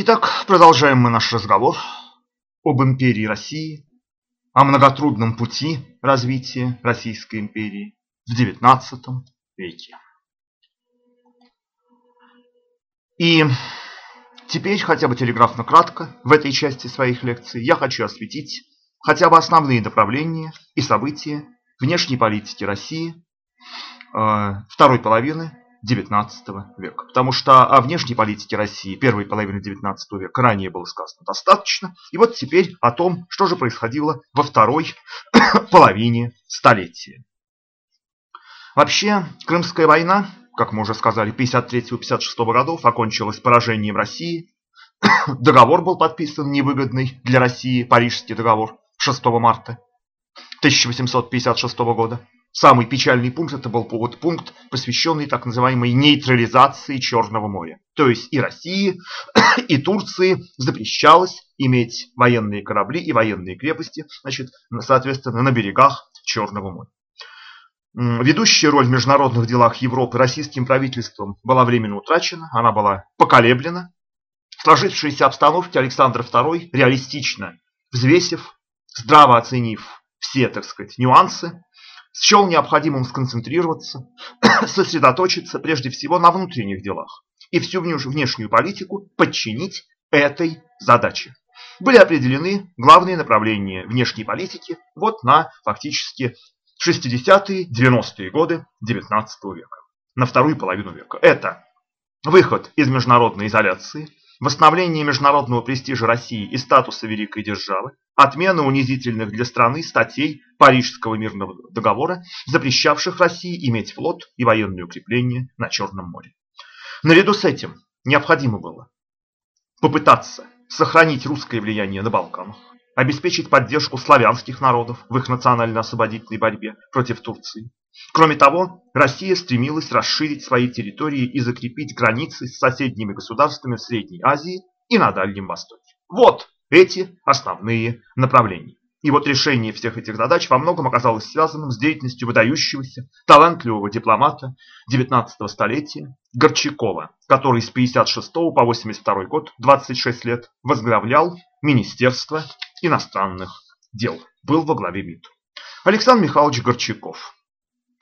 Итак, продолжаем мы наш разговор об империи России, о многотрудном пути развития Российской империи в XIX веке. И теперь, хотя бы телеграфно кратко, в этой части своих лекций я хочу осветить хотя бы основные направления и события внешней политики России э, второй половины XIX века. Потому что о внешней политике России первой половины XIX века ранее было сказано достаточно. И вот теперь о том, что же происходило во второй половине столетия. Вообще, Крымская война, как мы уже сказали, 53-56 годов окончилась поражением России. Договор был подписан невыгодный для России, Парижский договор 6 марта 1856 года. Самый печальный пункт это был вот пункт, посвященный так называемой нейтрализации Черного моря. То есть и России, и Турции запрещалось иметь военные корабли и военные крепости, значит, соответственно, на берегах Черного моря. Ведущая роль в международных делах Европы российским правительством была временно утрачена, она была поколеблена. В сложившейся обстановке Александр II, реалистично взвесив, здраво оценив все, так сказать, нюансы, счел необходимым сконцентрироваться, сосредоточиться прежде всего на внутренних делах и всю внешнюю политику подчинить этой задаче. Были определены главные направления внешней политики вот на фактически 60-е, 90-е годы 19 века, на вторую половину века. Это выход из международной изоляции, восстановление международного престижа России и статуса великой державы, отмена унизительных для страны статей Парижского мирного договора, запрещавших России иметь флот и военные укрепления на Черном море. Наряду с этим необходимо было попытаться сохранить русское влияние на Балканах, обеспечить поддержку славянских народов в их национально-освободительной борьбе против Турции. Кроме того, Россия стремилась расширить свои территории и закрепить границы с соседними государствами в Средней Азии и на Дальнем Востоке. Вот эти основные направления. И вот решение всех этих задач во многом оказалось связанным с деятельностью выдающегося, талантливого дипломата 19 столетия Горчакова, который с 56 по 82 год, 26 лет, возглавлял Министерство иностранных дел, был во главе МИД. Александр Михайлович Горчаков,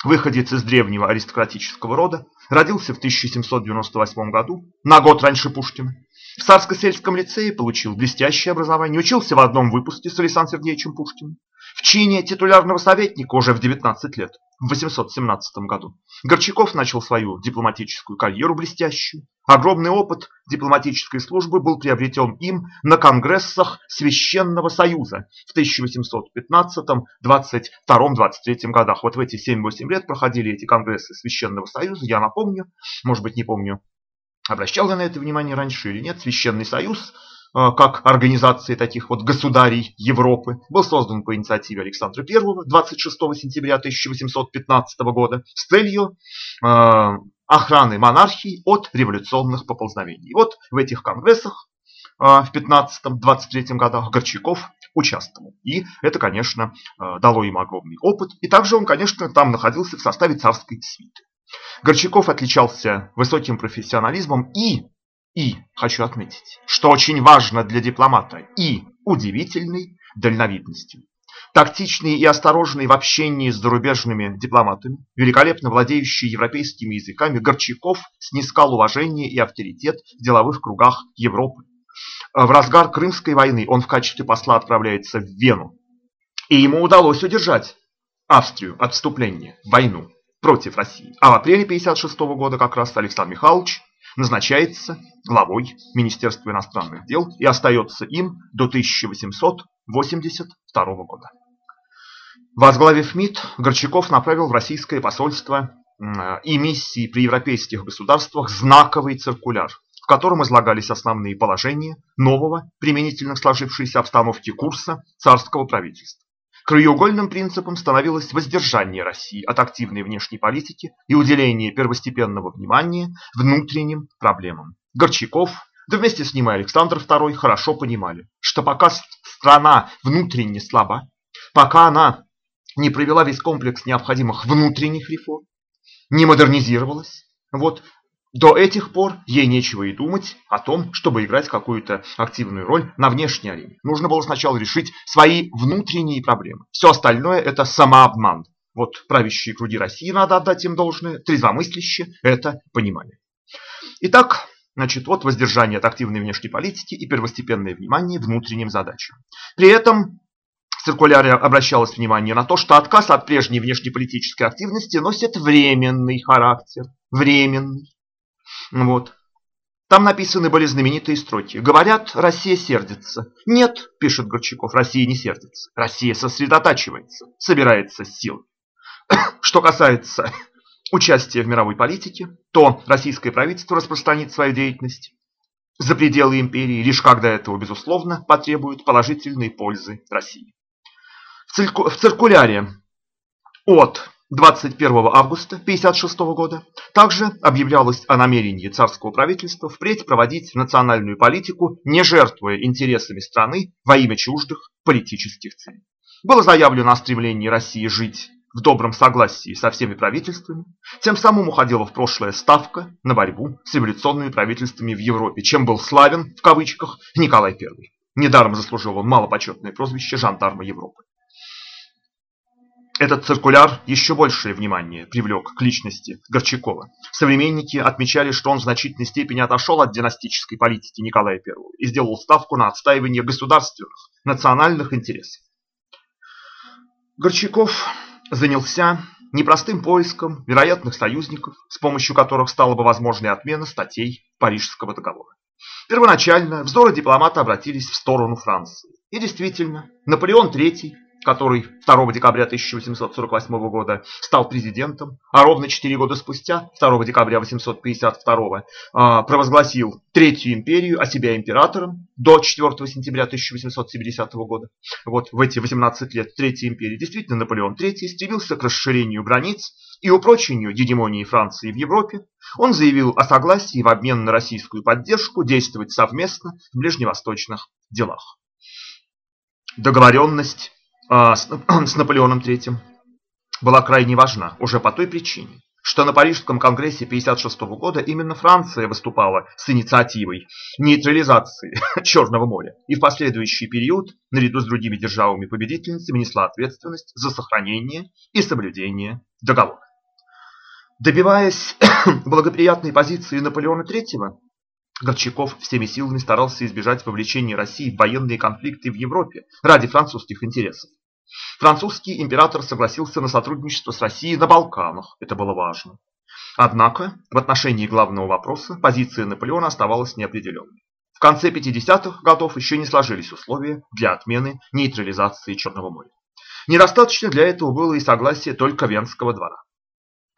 выходец из древнего аристократического рода, родился в 1798 году, на год раньше Пушкина. В Царско-сельском лицее получил блестящее образование, учился в одном выпуске с Александром Сергеевичем Пушкиным. В чине титулярного советника уже в 19 лет, в 817 году, Горчаков начал свою дипломатическую карьеру блестящую. Огромный опыт дипломатической службы был приобретен им на конгрессах Священного Союза в 1815, 22, 23 годах. Вот в эти 7-8 лет проходили эти конгрессы Священного Союза, я напомню, может быть не помню, обращал я на это внимание раньше или нет, Священный Союз Э, как организации таких вот государей Европы, был создан по инициативе Александра I 26 сентября 1815 года с целью э, охраны монархии от революционных поползновений. И вот в этих конгрессах э, в 15-23 годах Горчаков участвовал. И это, конечно, дало им огромный опыт. И также он, конечно, там находился в составе царской свиты. Горчаков отличался высоким профессионализмом и и, хочу отметить, что очень важно для дипломата, и удивительной дальновидностью. Тактичный и осторожный в общении с зарубежными дипломатами, великолепно владеющий европейскими языками, Горчаков снискал уважение и авторитет в деловых кругах Европы. В разгар Крымской войны он в качестве посла отправляется в Вену. И ему удалось удержать Австрию от вступления в войну против России. А в апреле 1956 года как раз Александр Михайлович назначается главой Министерства иностранных дел и остается им до 1882 года. Возглавив МИД, Горчаков направил в российское посольство и миссии при европейских государствах знаковый циркуляр, в котором излагались основные положения нового, применительно сложившейся обстановке курса царского правительства. Краеугольным принципом становилось воздержание России от активной внешней политики и уделение первостепенного внимания внутренним проблемам. Горчаков, да вместе с ним и Александр II хорошо понимали, что пока страна внутренне слаба, пока она не провела весь комплекс необходимых внутренних реформ, не модернизировалась, вот, До этих пор ей нечего и думать о том, чтобы играть какую-то активную роль на внешней арене. Нужно было сначала решить свои внутренние проблемы. Все остальное это самообман. Вот правящие круги России, надо отдать им должное, трезвомыслящие это понимали. Итак, значит, вот воздержание от активной внешней политики и первостепенное внимание внутренним задачам. При этом в циркуляре обращалось внимание на то, что отказ от прежней внешнеполитической активности носит временный характер. Временный. Вот. Там написаны были знаменитые строки. Говорят, Россия сердится. Нет, пишет Горчаков, Россия не сердится. Россия сосредотачивается, собирается с силой. Что касается участия в мировой политике, то российское правительство распространит свою деятельность за пределы империи, лишь когда этого, безусловно, потребует положительной пользы России. В циркуляре от 21 августа 1956 года также объявлялось о намерении царского правительства впредь проводить национальную политику, не жертвуя интересами страны во имя чуждых политических целей. Было заявлено о стремлении России жить в добром согласии со всеми правительствами, тем самым уходила в прошлое ставка на борьбу с революционными правительствами в Европе, чем был славен, в кавычках, Николай I. Недаром заслужил он малопочетное прозвище жандарма Европы. Этот циркуляр еще большее внимание привлек к личности Горчакова. Современники отмечали, что он в значительной степени отошел от династической политики Николая I и сделал ставку на отстаивание государственных, национальных интересов. Горчаков занялся непростым поиском вероятных союзников, с помощью которых стала бы возможной отмена статей Парижского договора. Первоначально взоры дипломата обратились в сторону Франции. И действительно, Наполеон III который 2 декабря 1848 года стал президентом, а ровно 4 года спустя, 2 декабря 1852, а, провозгласил Третью империю, а себя императором до 4 сентября 1870 года. Вот в эти 18 лет Третьей империи действительно Наполеон III стремился к расширению границ и упрочению гегемонии Франции в Европе. Он заявил о согласии в обмен на российскую поддержку действовать совместно в ближневосточных делах. Договоренность а, с Наполеоном III была крайне важна уже по той причине, что на Парижском конгрессе 1956 года именно Франция выступала с инициативой нейтрализации Черного моря и в последующий период, наряду с другими державами-победительницами, несла ответственность за сохранение и соблюдение договора. Добиваясь благоприятной позиции Наполеона III, Горчаков всеми силами старался избежать вовлечения России в военные конфликты в Европе ради французских интересов. Французский император согласился на сотрудничество с Россией на Балканах, это было важно. Однако, в отношении главного вопроса позиция Наполеона оставалась неопределенной. В конце 50-х годов еще не сложились условия для отмены нейтрализации Черного моря. Недостаточно для этого было и согласие только Венского двора.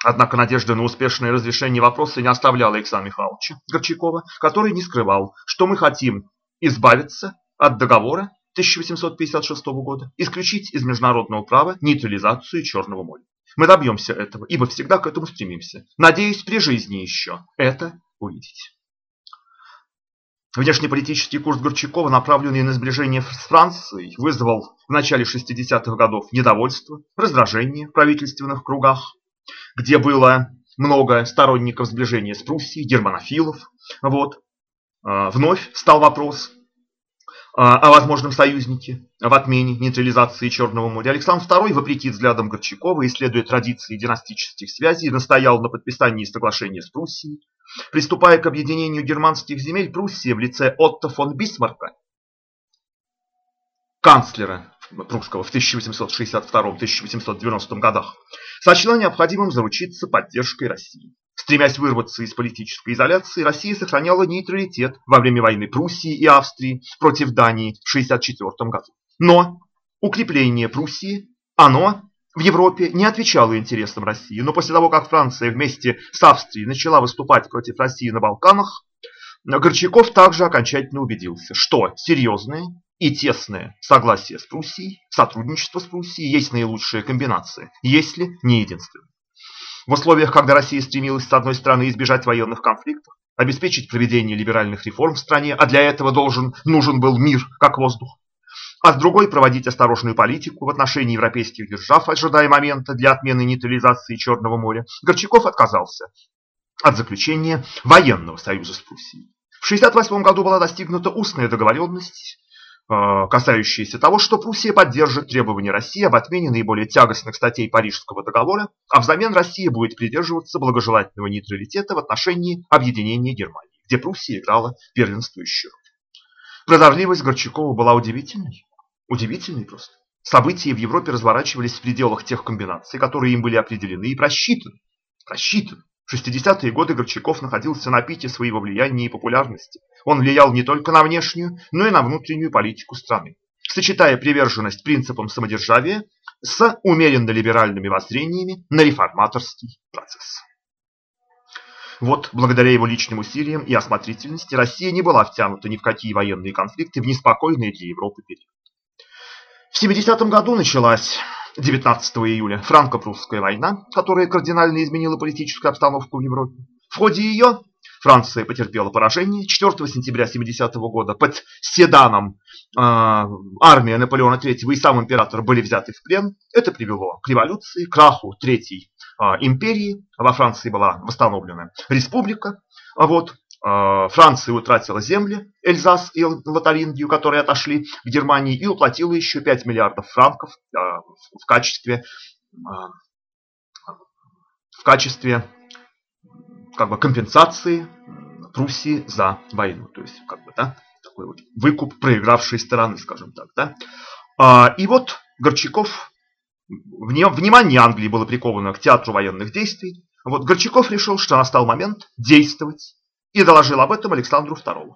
Однако надежда на успешное разрешение вопроса не оставляла Александра Михайловича Горчакова, который не скрывал, что мы хотим избавиться от договора 1856 года, исключить из международного права нейтрализацию Черного моря. Мы добьемся этого, ибо всегда к этому стремимся. Надеюсь, при жизни еще это увидеть. Внешнеполитический курс Горчакова, направленный на сближение с Францией, вызвал в начале 60-х годов недовольство, раздражение в правительственных кругах где было много сторонников сближения с Пруссией, германофилов. Вот. А, вновь стал вопрос о возможном союзнике в отмене нейтрализации Черного моря. Александр II, вопреки взглядам Горчакова, исследуя традиции династических связей, настоял на подписании соглашения с Пруссией. Приступая к объединению германских земель, Пруссия в лице Отто фон Бисмарка, канцлера прусского в 1862-1890 годах, сочла необходимым заручиться поддержкой России. Стремясь вырваться из политической изоляции, Россия сохраняла нейтралитет во время войны Пруссии и Австрии против Дании в 1964 году. Но укрепление Пруссии, оно в Европе не отвечало интересам России. Но после того, как Франция вместе с Австрией начала выступать против России на Балканах, Горчаков также окончательно убедился, что серьезные и тесное согласие с Пруссией, сотрудничество с Пруссией есть наилучшая комбинация, если не единственная. В условиях, когда Россия стремилась с одной стороны избежать военных конфликтов, обеспечить проведение либеральных реформ в стране, а для этого должен, нужен был мир, как воздух, а с другой проводить осторожную политику в отношении европейских держав, ожидая момента для отмены нейтрализации Черного моря, Горчаков отказался от заключения военного союза с Пруссией. В 1968 году была достигнута устная договоренность, э, касающаяся того, что Пруссия поддержит требования России об отмене наиболее тягостных статей Парижского договора, а взамен Россия будет придерживаться благожелательного нейтралитета в отношении объединения Германии, где Пруссия играла первенствующую роль. Прозорливость Горчакова была удивительной. Удивительной просто. События в Европе разворачивались в пределах тех комбинаций, которые им были определены и просчитаны. Просчитаны. В 60-е годы Горчаков находился на пике своего влияния и популярности. Он влиял не только на внешнюю, но и на внутреннюю политику страны, сочетая приверженность принципам самодержавия с умеренно-либеральными воззрениями на реформаторский процесс. Вот, благодаря его личным усилиям и осмотрительности, Россия не была втянута ни в какие военные конфликты в неспокойные для Европы период. В 70-м году началась 19 июля франко-прусская война, которая кардинально изменила политическую обстановку в Европе. В ходе ее Франция потерпела поражение. 4 сентября 70 -го года под Седаном э, армия Наполеона III и сам император были взяты в плен. Это привело к революции, краху Третьей э, империи. Во Франции была восстановлена республика. А вот Франция утратила земли, Эльзас и Лотарингию, которые отошли к Германии, и уплатила еще 5 миллиардов франков э, в качестве, э, в качестве как бы, компенсации Пруссии за войну. То есть, как бы, да, такой вот выкуп проигравшей стороны, скажем так. Да. А, и вот Горчаков, внимание Англии было приковано к театру военных действий. Вот Горчаков решил, что настал момент действовать и доложил об этом Александру II.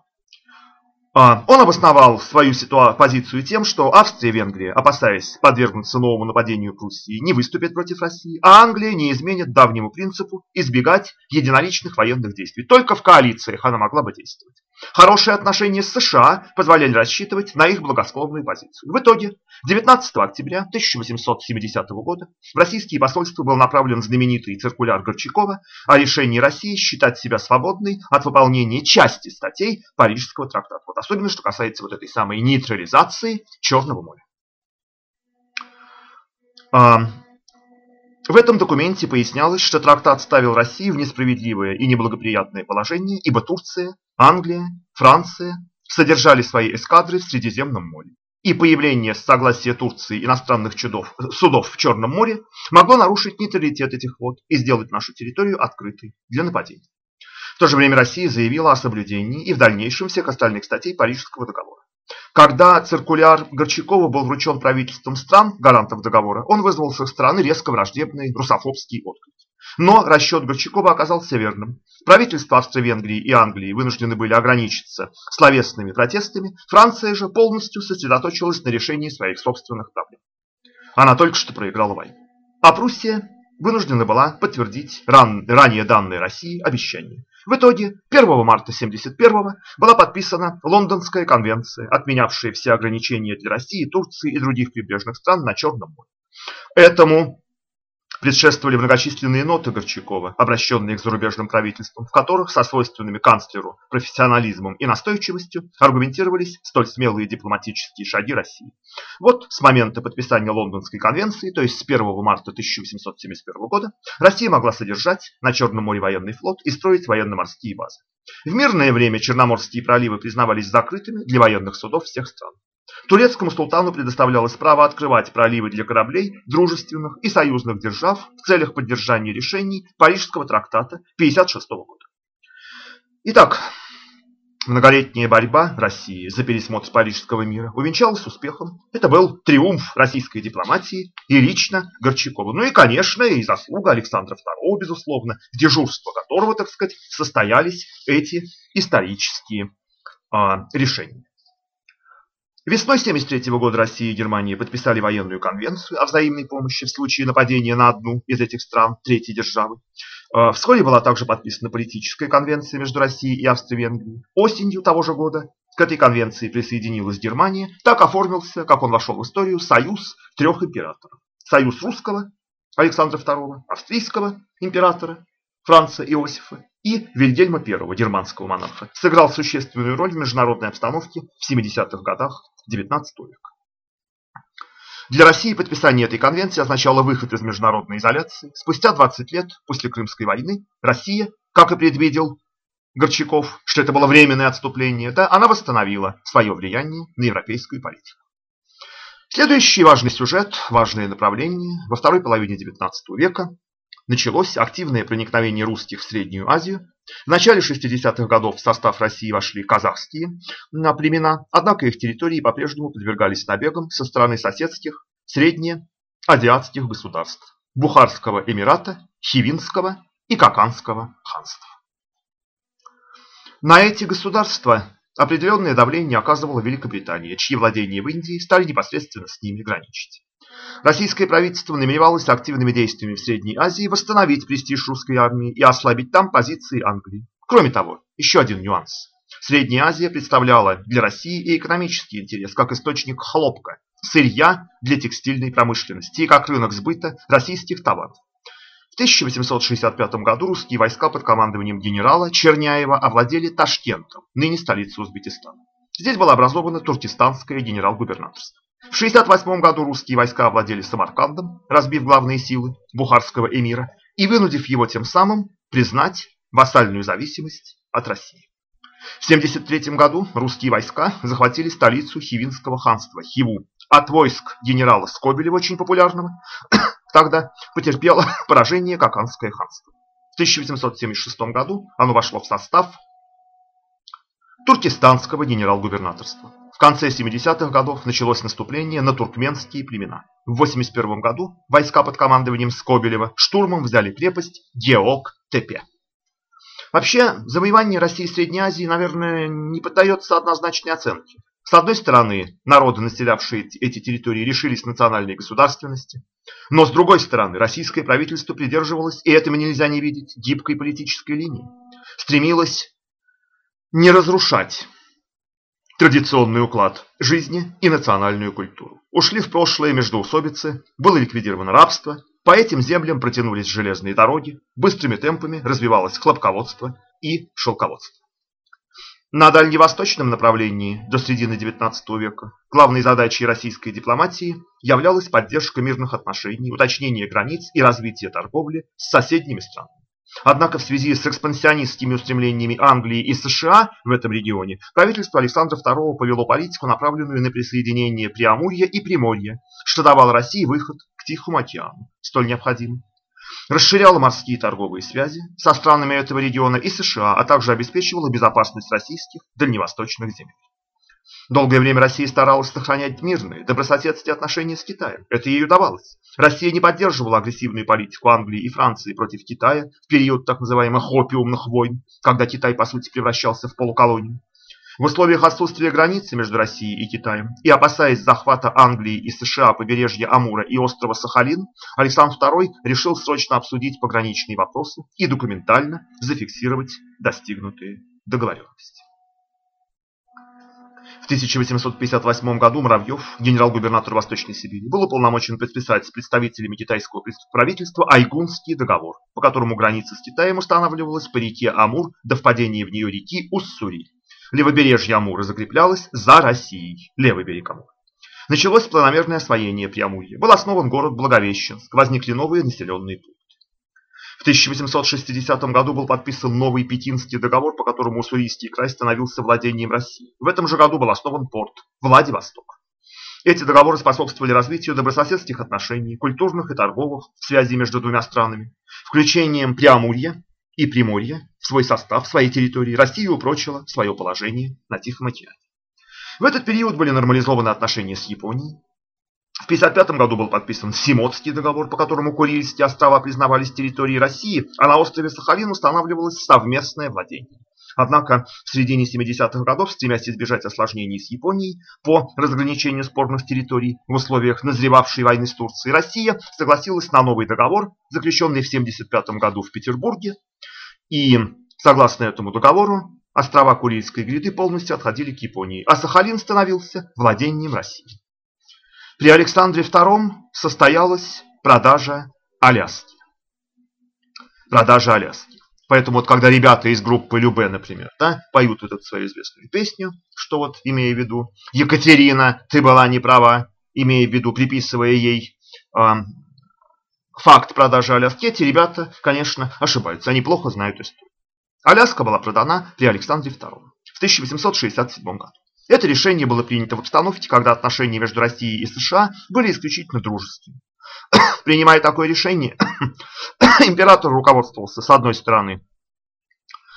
А, он обосновал свою позицию тем, что Австрия и Венгрия, опасаясь подвергнуться новому нападению Пруссии, не выступят против России, а Англия не изменит давнему принципу избегать единоличных военных действий. Только в коалициях она могла бы действовать. Хорошие отношения с США позволяли рассчитывать на их благосклонную позицию. В итоге 19 октября 1870 года в российские посольства был направлен знаменитый циркуляр Горчакова о решении России считать себя свободной от выполнения части статей Парижского трактата. Вот особенно, что касается вот этой самой нейтрализации Черного моря. В этом документе пояснялось, что трактат ставил Россию в несправедливое и неблагоприятное положение, ибо Турция, Англия, Франция содержали свои эскадры в Средиземном море. И появление с согласия Турции иностранных чудов, судов в Черном море могло нарушить нейтралитет этих вод и сделать нашу территорию открытой для нападений. В то же время Россия заявила о соблюдении и в дальнейшем всех остальных статей Парижского договора. Когда циркуляр Горчакова был вручен правительством стран, гарантов договора, он вызвал с их стороны резко враждебный русофобский отклик. Но расчет Горчакова оказался верным. Правительства Австро-Венгрии и Англии вынуждены были ограничиться словесными протестами, Франция же полностью сосредоточилась на решении своих собственных проблем. Она только что проиграла войну. А Пруссия вынуждена была подтвердить ран, ранее данные России обещания. В итоге 1 марта 1971 была подписана Лондонская конвенция, отменявшая все ограничения для России, Турции и других прибрежных стран на Черном море. Этому Предшествовали многочисленные ноты Горчакова, обращенные к зарубежным правительствам, в которых со свойственными канцлеру профессионализмом и настойчивостью аргументировались столь смелые дипломатические шаги России. Вот с момента подписания Лондонской конвенции, то есть с 1 марта 1871 года, Россия могла содержать на Черном море военный флот и строить военно-морские базы. В мирное время Черноморские проливы признавались закрытыми для военных судов всех стран. Турецкому султану предоставлялось право открывать проливы для кораблей дружественных и союзных держав в целях поддержания решений Парижского трактата 1956 года. Итак, многолетняя борьба России за пересмотр Парижского мира увенчалась успехом. Это был триумф российской дипломатии и лично Горчакова. Ну и, конечно, и заслуга Александра II, безусловно, в дежурство которого, так сказать, состоялись эти исторические а, решения. Весной 1973 года Россия и Германия подписали военную конвенцию о взаимной помощи в случае нападения на одну из этих стран, третьей державы. Э, вскоре была также подписана политическая конвенция между Россией и Австро-Венгрией. Осенью того же года к этой конвенции присоединилась Германия. Так оформился, как он вошел в историю, союз трех императоров. Союз русского Александра II, австрийского императора Франца Иосифа и Вильгельма I, германского монарха, сыграл существенную роль в международной обстановке в 70-х годах XIX века. Для России подписание этой конвенции означало выход из международной изоляции. Спустя 20 лет после Крымской войны Россия, как и предвидел Горчаков, что это было временное отступление, да, она восстановила свое влияние на европейскую политику. Следующий важный сюжет, важное направление. Во второй половине XIX века началось активное проникновение русских в Среднюю Азию. В начале 60-х годов в состав России вошли казахские племена, однако их территории по-прежнему подвергались набегам со стороны соседских среднеазиатских государств – Бухарского Эмирата, Хивинского и Каканского ханства. На эти государства определенное давление оказывала Великобритания, чьи владения в Индии стали непосредственно с ними граничить. Российское правительство намеревалось активными действиями в Средней Азии восстановить престиж русской армии и ослабить там позиции Англии. Кроме того, еще один нюанс. Средняя Азия представляла для России и экономический интерес, как источник хлопка, сырья для текстильной промышленности и как рынок сбыта российских товаров. В 1865 году русские войска под командованием генерала Черняева овладели Ташкентом, ныне столицей Узбекистана. Здесь было образовано Туркестанское генерал-губернаторство. В 1968 году русские войска овладели Самаркандом, разбив главные силы бухарского эмира и вынудив его тем самым признать вассальную зависимость от России. В 1973 году русские войска захватили столицу Хивинского ханства Хиву. От войск генерала Скобелева, очень популярного, Тогда потерпело поражение Каканское ханство. В 1876 году оно вошло в состав туркестанского генерал-губернаторства. Конце 70-х годов началось наступление на туркменские племена. В 81 году войска под командованием Скобелева штурмом взяли крепость Геок-Тепе. Вообще, завоевание России и Средней Азии, наверное, не поддается однозначной оценке. С одной стороны, народы, населявшие эти территории, решились национальной государственности. Но с другой стороны, российское правительство придерживалось, и этого нельзя не видеть, гибкой политической линии. Стремилось не разрушать традиционный уклад жизни и национальную культуру. Ушли в прошлое междоусобицы, было ликвидировано рабство, по этим землям протянулись железные дороги, быстрыми темпами развивалось хлопководство и шелководство. На дальневосточном направлении до середины XIX века главной задачей российской дипломатии являлась поддержка мирных отношений, уточнение границ и развитие торговли с соседними странами. Однако в связи с экспансионистскими устремлениями Англии и США в этом регионе правительство Александра II повело политику, направленную на присоединение Преамурья и Приморья, что давало России выход к Тихому океану, столь необходимый расширяла морские торговые связи со странами этого региона и США, а также обеспечивала безопасность российских дальневосточных земель. Долгое время Россия старалась сохранять мирные, добрососедские отношения с Китаем. Это ей удавалось. Россия не поддерживала агрессивную политику Англии и Франции против Китая в период так называемых опиумных войн, когда Китай по сути превращался в полуколонию. В условиях отсутствия границы между Россией и Китаем и опасаясь захвата Англии и США побережья Амура и острова Сахалин, Александр II решил срочно обсудить пограничные вопросы и документально зафиксировать достигнутые договоренности. В 1858 году Муравьев, генерал-губернатор Восточной Сибири, был уполномочен подписать с представителями китайского правительства Айгунский договор, по которому граница с Китаем устанавливалась по реке Амур до впадения в нее реки Уссури. Левобережье Амура закреплялось за Россией, левый берег Амура. Началось планомерное освоение Приамурья. Был основан город Благовещенск, возникли новые населенные пункты. В 1860 году был подписан новый Пекинский договор, по которому Уссурийский край становился владением России. В этом же году был основан порт Владивосток. Эти договоры способствовали развитию добрососедских отношений, культурных и торговых связей между двумя странами, включением Преамурья и Приморье в свой состав, в своей территории, Россия упрочила свое положение на Тихом океане. В этот период были нормализованы отношения с Японией. В 1955 году был подписан Симотский договор, по которому Курильские острова признавались территорией России, а на острове Сахалин устанавливалось совместное владение. Однако в середине 70-х годов, стремясь избежать осложнений с Японией по разграничению спорных территорий в условиях назревавшей войны с Турцией, Россия согласилась на новый договор, заключенный в 75 году в Петербурге. И согласно этому договору, острова Курильской гряды полностью отходили к Японии, а Сахалин становился владением России. При Александре II состоялась продажа Аляски. Продажа Аляски. Поэтому вот когда ребята из группы Любе, например, да, поют вот эту свою известную песню, что вот имея в виду, Екатерина, ты была не права, имея в виду, приписывая ей э, факт продажи Аляски, эти ребята, конечно, ошибаются. Они плохо знают историю. Аляска была продана при Александре II в 1867 году. Это решение было принято в обстановке, когда отношения между Россией и США были исключительно дружественными. Принимая такое решение, император руководствовался, с одной стороны,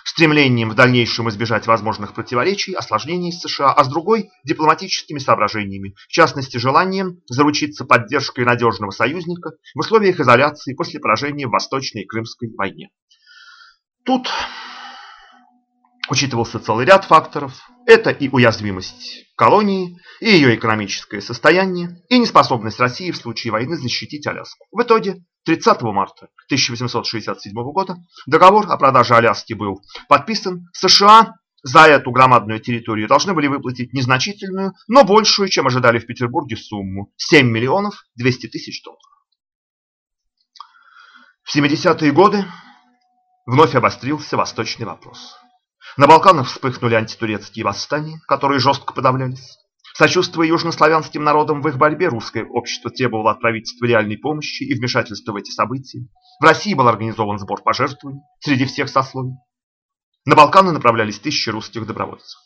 стремлением в дальнейшем избежать возможных противоречий, осложнений с США, а с другой – дипломатическими соображениями, в частности, желанием заручиться поддержкой надежного союзника в условиях изоляции после поражения в Восточной Крымской войне. Тут учитывался целый ряд факторов. Это и уязвимость колонии, и ее экономическое состояние, и неспособность России в случае войны защитить Аляску. В итоге 30 марта 1867 года договор о продаже Аляски был подписан. США за эту громадную территорию должны были выплатить незначительную, но большую, чем ожидали в Петербурге, сумму 7 миллионов 200 тысяч долларов. В 70-е годы вновь обострился восточный вопрос. На Балканах вспыхнули антитурецкие восстания, которые жестко подавлялись. Сочувствуя южнославянским народам в их борьбе, русское общество требовало от правительства реальной помощи и вмешательства в эти события. В России был организован сбор пожертвований среди всех сословий. На Балканы направлялись тысячи русских добровольцев.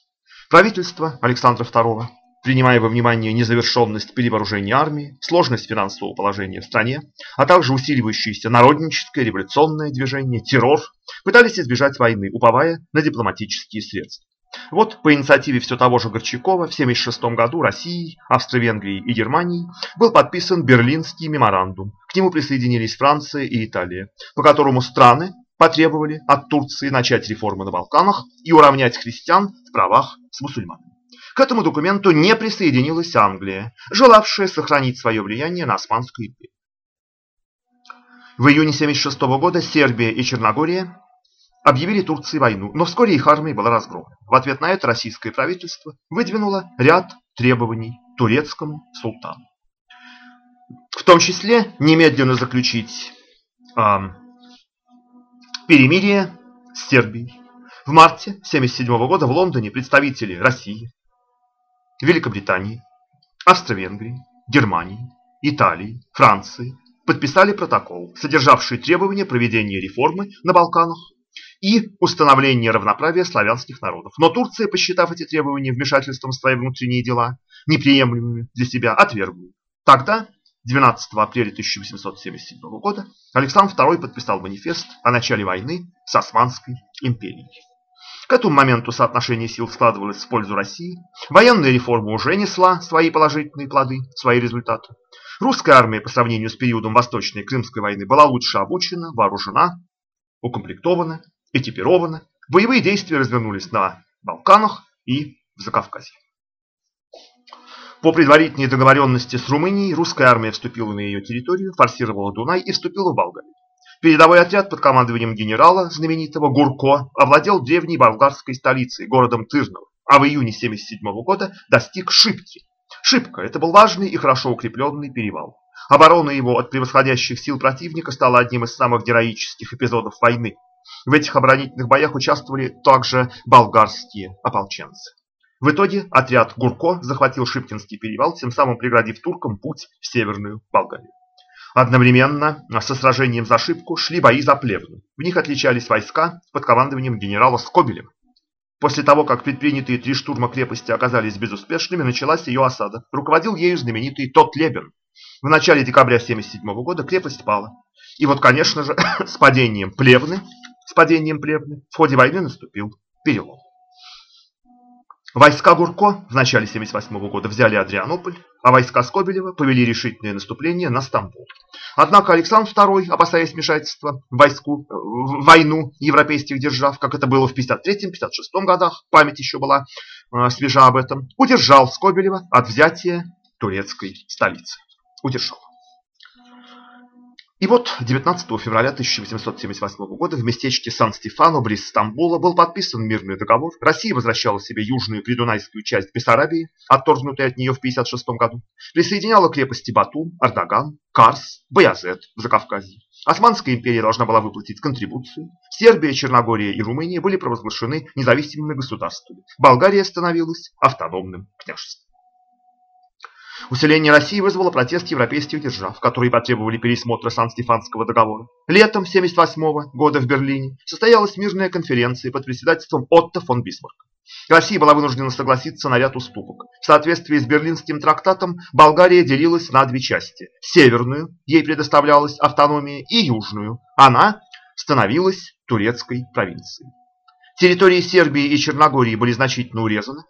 Правительство Александра II принимая во внимание незавершенность перевооружения армии, сложность финансового положения в стране, а также усиливающееся народническое революционное движение, террор, пытались избежать войны, уповая на дипломатические средства. Вот по инициативе все того же Горчакова в 1976 году Россией, Австро-Венгрией и Германией был подписан Берлинский меморандум. К нему присоединились Франция и Италия, по которому страны потребовали от Турции начать реформы на Балканах и уравнять христиан в правах с мусульманами. К этому документу не присоединилась Англия, желавшая сохранить свое влияние на Османскую империю. В июне 1976 года Сербия и Черногория объявили Турции войну, но вскоре их армия была разгромлена. В ответ на это российское правительство выдвинуло ряд требований турецкому султану. В том числе немедленно заключить э, перемирие с Сербией. В марте 1977 года в Лондоне представители России, Великобритании, Австро-Венгрии, Германии, Италии, Франции подписали протокол, содержавший требования проведения реформы на Балканах и установления равноправия славянских народов. Но Турция, посчитав эти требования вмешательством в свои внутренние дела, неприемлемыми для себя, отвергла. Тогда, 12 апреля 1877 года, Александр II подписал манифест о начале войны с Османской империей. К этому моменту соотношение сил складывалось в пользу России. Военная реформа уже несла свои положительные плоды, свои результаты. Русская армия по сравнению с периодом Восточной Крымской войны была лучше обучена, вооружена, укомплектована, экипирована. Боевые действия развернулись на Балканах и в Закавказье. По предварительной договоренности с Румынией русская армия вступила на ее территорию, форсировала Дунай и вступила в Болгарию. Передовой отряд под командованием генерала, знаменитого Гурко, овладел древней болгарской столицей, городом Тырново, а в июне 1977 года достиг Шипки. Шипка – это был важный и хорошо укрепленный перевал. Оборона его от превосходящих сил противника стала одним из самых героических эпизодов войны. В этих оборонительных боях участвовали также болгарские ополченцы. В итоге отряд Гурко захватил Шипкинский перевал, тем самым преградив туркам путь в Северную Болгарию. Одновременно со сражением за Шипку шли бои за Плевну. В них отличались войска под командованием генерала Скобелева. После того, как предпринятые три штурма крепости оказались безуспешными, началась ее осада. Руководил ею знаменитый Тот Лебен. В начале декабря 1977 года крепость пала. И вот, конечно же, с падением Плевны, с падением Плевны в ходе войны наступил перелом. Войска Гурко в начале 1978 года взяли Адрианополь, а войска Скобелева повели решительное наступление на Стамбул. Однако Александр II, опасаясь вмешательства в, войску, в войну европейских держав, как это было в 1953-1956 годах, память еще была э, свежа об этом, удержал Скобелева от взятия турецкой столицы. Удержал. И вот 19 февраля 1878 года в местечке Сан-Стефано, близ Стамбула, был подписан мирный договор. Россия возвращала себе южную придунайскую часть Бессарабии, отторгнутую от нее в 1956 году, присоединяла крепости Батум, Ардаган, Карс, Баязет в Закавказье. Османская империя должна была выплатить контрибуцию. Сербия, Черногория и Румыния были провозглашены независимыми государствами. Болгария становилась автономным княжеством. Усиление России вызвало протест европейских держав, которые потребовали пересмотра Сан-Стефанского договора. Летом 1978 года в Берлине состоялась мирная конференция под председательством Отто фон Бисмарка. Россия была вынуждена согласиться на ряд уступок. В соответствии с Берлинским трактатом Болгария делилась на две части. Северную, ей предоставлялась автономия, и южную. Она становилась турецкой провинцией. Территории Сербии и Черногории были значительно урезаны.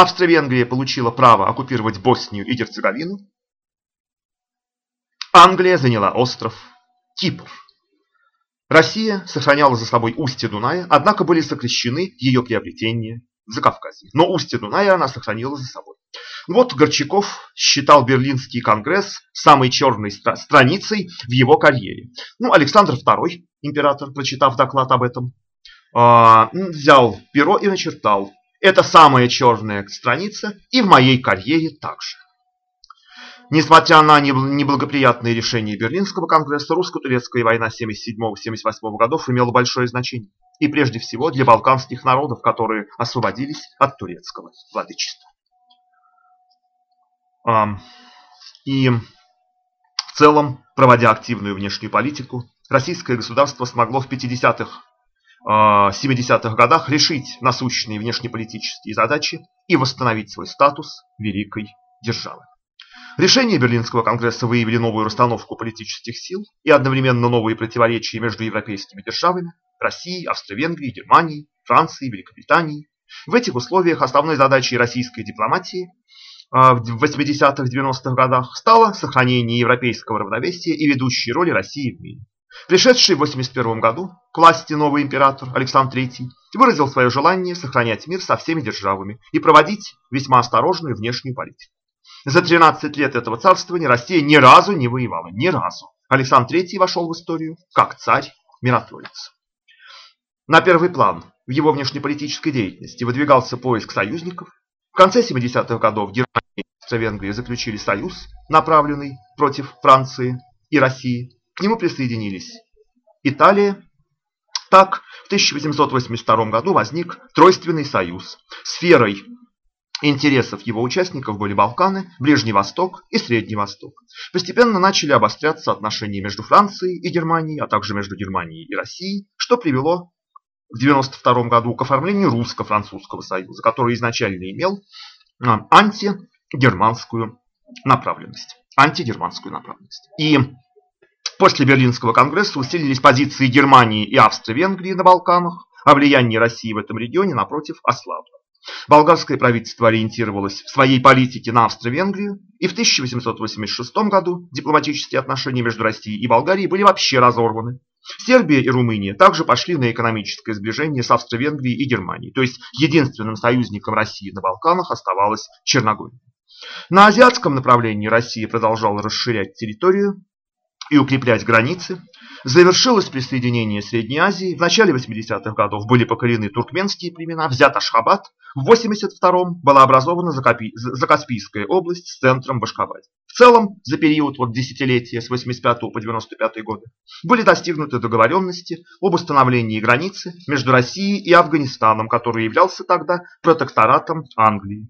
Австро-Венгрия получила право оккупировать Боснию и Герцеговину. Англия заняла остров Кипр. Россия сохраняла за собой устье Дуная, однако были сокращены ее приобретения в Закавказье. Но устье Дуная она сохранила за собой. Вот Горчаков считал Берлинский конгресс самой черной страницей в его карьере. Ну, Александр II, император, прочитав доклад об этом, а, взял перо и начертал. Это самая черная страница и в моей карьере также. Несмотря на неблагоприятные решения Берлинского конгресса, русско-турецкая война 77-78 годов имела большое значение. И прежде всего для балканских народов, которые освободились от турецкого владычества. И в целом, проводя активную внешнюю политику, российское государство смогло в 50-х 70-х годах решить насущные внешнеполитические задачи и восстановить свой статус великой державы. Решения Берлинского конгресса выявили новую расстановку политических сил и одновременно новые противоречия между европейскими державами – Россией, Австро-Венгрией, Германией, Францией, Великобританией. В этих условиях основной задачей российской дипломатии а, в 80-х-90-х годах стало сохранение европейского равновесия и ведущей роли России в мире. Пришедший в 81 году к власти новый император Александр III выразил свое желание сохранять мир со всеми державами и проводить весьма осторожную внешнюю политику. За 13 лет этого царствования Россия ни разу не воевала. Ни разу. Александр III вошел в историю как царь-миротворец. На первый план в его внешнеполитической деятельности выдвигался поиск союзников. В конце 70-х годов Германия и Австро-Венгрия заключили союз, направленный против Франции и России. К нему присоединились Италия. Так, в 1882 году возник Тройственный союз. Сферой интересов его участников были Балканы, Ближний Восток и Средний Восток. Постепенно начали обостряться отношения между Францией и Германией, а также между Германией и Россией, что привело в 1992 году к оформлению русско-французского союза, который изначально имел а, антигерманскую направленность. Антигерманскую направленность. И после Берлинского конгресса усилились позиции Германии и Австро-Венгрии на Балканах, а влияние России в этом регионе, напротив, ослабло. Болгарское правительство ориентировалось в своей политике на Австро-Венгрию, и в 1886 году дипломатические отношения между Россией и Болгарией были вообще разорваны. Сербия и Румыния также пошли на экономическое сближение с Австро-Венгрией и Германией, то есть единственным союзником России на Балканах оставалась Черногория. На азиатском направлении Россия продолжала расширять территорию и укреплять границы. Завершилось присоединение Средней Азии. В начале 80-х годов были покорены туркменские племена, взят Ашхабад. В 82-м была образована Закаспийская область с центром в. В целом, за период вот десятилетия с 85 по 95 годы были достигнуты договоренности об установлении границы между Россией и Афганистаном, который являлся тогда протекторатом Англии.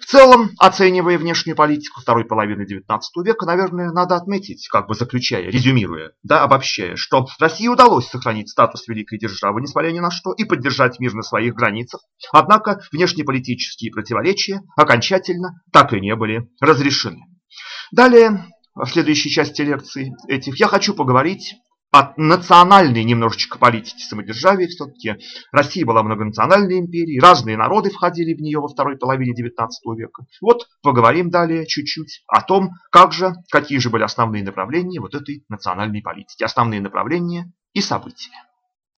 В целом, оценивая внешнюю политику второй половины 19 века, наверное, надо отметить, как бы заключая, резюмируя, да, обобщая, что России удалось сохранить статус великой державы, несмотря ни на что, и поддержать мир на своих границах. Однако внешнеполитические противоречия окончательно так и не были разрешены. Далее, в следующей части лекции этих, я хочу поговорить о национальной немножечко политике самодержавия. Все-таки Россия была многонациональной империей, разные народы входили в нее во второй половине XIX века. Вот поговорим далее чуть-чуть о том, как же, какие же были основные направления вот этой национальной политики, основные направления и события.